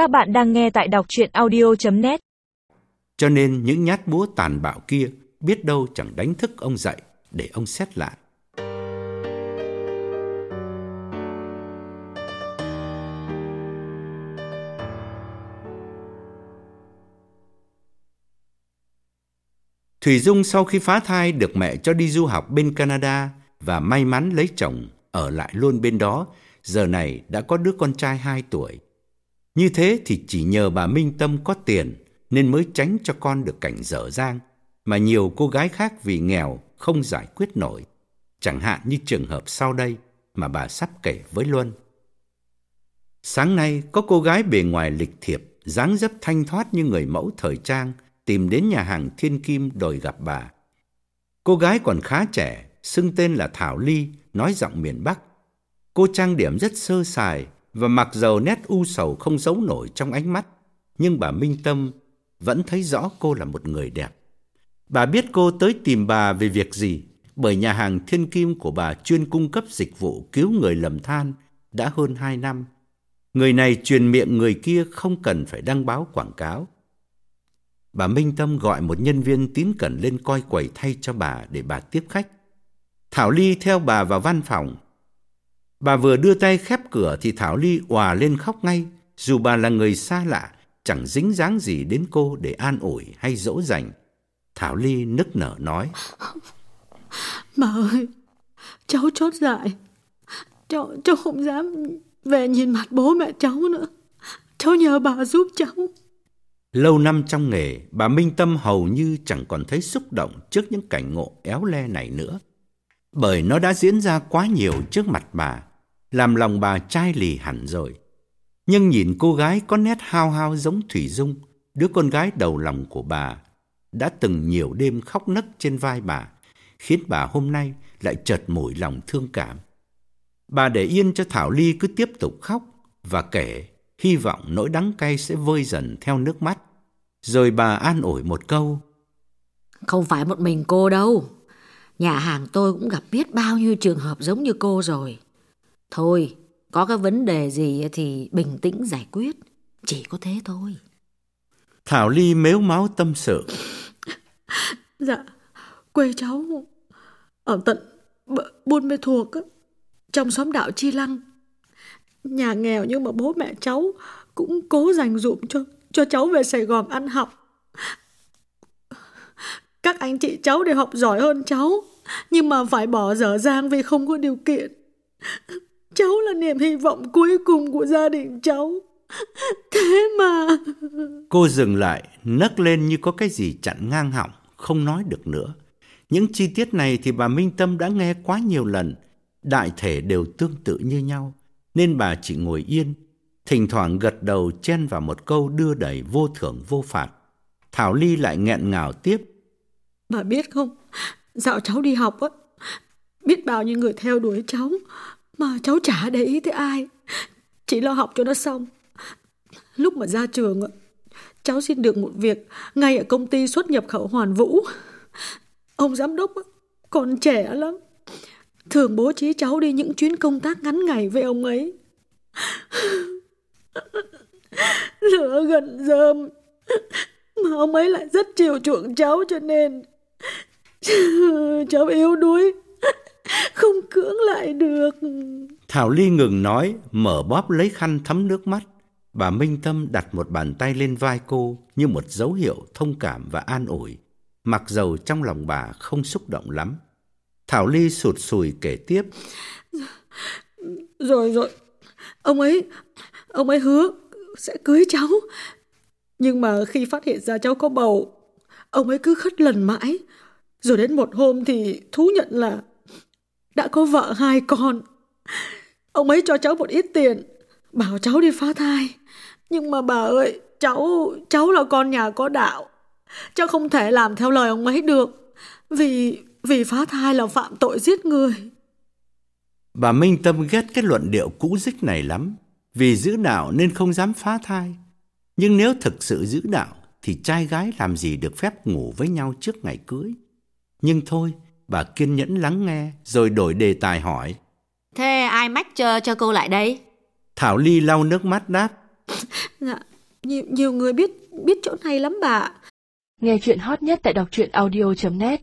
Các bạn đang nghe tại đọc chuyện audio.net Cho nên những nhát búa tàn bạo kia biết đâu chẳng đánh thức ông dậy để ông xét lại. Thủy Dung sau khi phá thai được mẹ cho đi du học bên Canada và may mắn lấy chồng ở lại luôn bên đó, giờ này đã có đứa con trai 2 tuổi. Như thế thì chỉ nhờ bà Minh Tâm có tiền nên mới tránh cho con được cảnh dở dang mà nhiều cô gái khác vì nghèo không giải quyết nổi. Chẳng hạn như trường hợp sau đây mà bà sắp kể với Luân. Sáng nay có cô gái bề ngoài lịch thiệp, dáng dấp thanh thoát như người mẫu thời trang, tìm đến nhà hàng Thiên Kim đòi gặp bà. Cô gái còn khá trẻ, xưng tên là Thảo Ly, nói giọng miền Bắc. Cô trang điểm rất sơ sài và mặc dầu nét u sầu không giấu nổi trong ánh mắt, nhưng bà Minh Tâm vẫn thấy rõ cô là một người đẹp. Bà biết cô tới tìm bà về việc gì, bởi nhà hàng Thiên Kim của bà chuyên cung cấp dịch vụ cứu người lầm than đã hơn hai năm. Người này truyền miệng người kia không cần phải đăng báo quảng cáo. Bà Minh Tâm gọi một nhân viên tín cẩn lên coi quầy thay cho bà để bà tiếp khách. Thảo Ly theo bà vào văn phòng. Bà vừa đưa tay khép cửa thì Thảo Ly òa lên khóc ngay, dù bà là người xa lạ, chẳng dính dáng gì đến cô để an ủi hay dỗ dành. Thảo Ly nức nở nói. Bà ơi, cháu chốt dại. Cháu, cháu không dám về nhìn mặt bố mẹ cháu nữa. Cháu nhờ bà giúp cháu. Lâu năm trong nghề, bà Minh Tâm hầu như chẳng còn thấy xúc động trước những cảnh ngộ éo le này nữa. Bởi nó đã diễn ra quá nhiều trước mặt bà, làm lòng bà chai lì hẳn rồi. Nhưng nhìn cô gái có nét hao hao giống Thủy Dung, đứa con gái đầu lòng của bà, đã từng nhiều đêm khóc nấc trên vai bà, khiến bà hôm nay lại chợt mủi lòng thương cảm. Bà để yên cho Thảo Ly cứ tiếp tục khóc và kể, hy vọng nỗi đắng cay sẽ vơi dần theo nước mắt. Rồi bà an ủi một câu. Không phải một mình cô đâu. Nhà hàng tôi cũng gặp biết bao nhiêu trường hợp giống như cô rồi. Thôi, có cái vấn đề gì thì bình tĩnh giải quyết. Chỉ có thế thôi. Thảo Ly mếu máu tâm sự. Dạ, quê cháu ở tận Buôn Mê Thuột trong xóm đạo Chi Lăng. Nhà nghèo nhưng mà bố mẹ cháu cũng cố dành dụm cho cho cháu về Sài Gòn ăn học. Các anh chị cháu đều học giỏi hơn cháu, nhưng mà phải bỏ dở dang vì không có điều kiện. Cháu là niềm hy vọng cuối cùng của gia đình cháu. Thế mà... Cô dừng lại, nấc lên như có cái gì chặn ngang họng, không nói được nữa. Những chi tiết này thì bà Minh Tâm đã nghe quá nhiều lần, đại thể đều tương tự như nhau, nên bà chỉ ngồi yên, thỉnh thoảng gật đầu chen vào một câu đưa đẩy vô thưởng vô phạt. Thảo Ly lại nghẹn ngào tiếp. Bà biết không, dạo cháu đi học á, biết bao nhiêu người theo đuổi cháu, mà cháu chả để ý tới ai, chỉ lo học cho nó xong. Lúc mà ra trường, cháu xin được một việc ngay ở công ty xuất nhập khẩu Hoàn Vũ. Ông giám đốc còn trẻ lắm, thường bố trí cháu đi những chuyến công tác ngắn ngày với ông ấy. Lửa gần rơm Mà ông ấy lại rất chiều chuộng cháu cho nên Cháu yếu đuối không cưỡng lại được. Thảo Ly ngừng nói Mở bóp lấy khăn thấm nước mắt. Bà Minh Tâm đặt một bàn tay lên vai cô Như một dấu hiệu thông cảm và an ủi. Mặc dầu trong lòng bà không xúc động lắm. Thảo Ly sụt sùi kể tiếp. Rồi rồi Ông ấy Ông ấy hứa sẽ cưới cháu. Nhưng mà khi phát hiện ra cháu có bầu, ông ấy cứ khất lần mãi. Rồi đến một hôm thì thú nhận là đã có vợ hai con. Ông ấy cho cháu một ít tiền, bảo cháu đi phá thai. Nhưng mà bà ơi, cháu cháu là con nhà có đạo. Cháu không thể làm theo lời ông ấy được. Vì vì phá thai là phạm tội giết người. Bà Minh Tâm ghét cái luận điệu cũ dích này lắm. Vì giữ đạo nên không dám phá thai. Nhưng nếu thực sự giữ đạo thì trai gái làm gì được phép ngủ với nhau trước ngày cưới. Nhưng thôi, bà kiên nhẫn lắng nghe rồi đổi đề tài hỏi. Thế ai mách cho, cho cô lại đây? Thảo Ly lau nước mắt đáp. Dạ, nhiều, nhiều người biết biết chỗ này lắm bà. Nghe chuyện hot nhất tại đọc truyện audio.net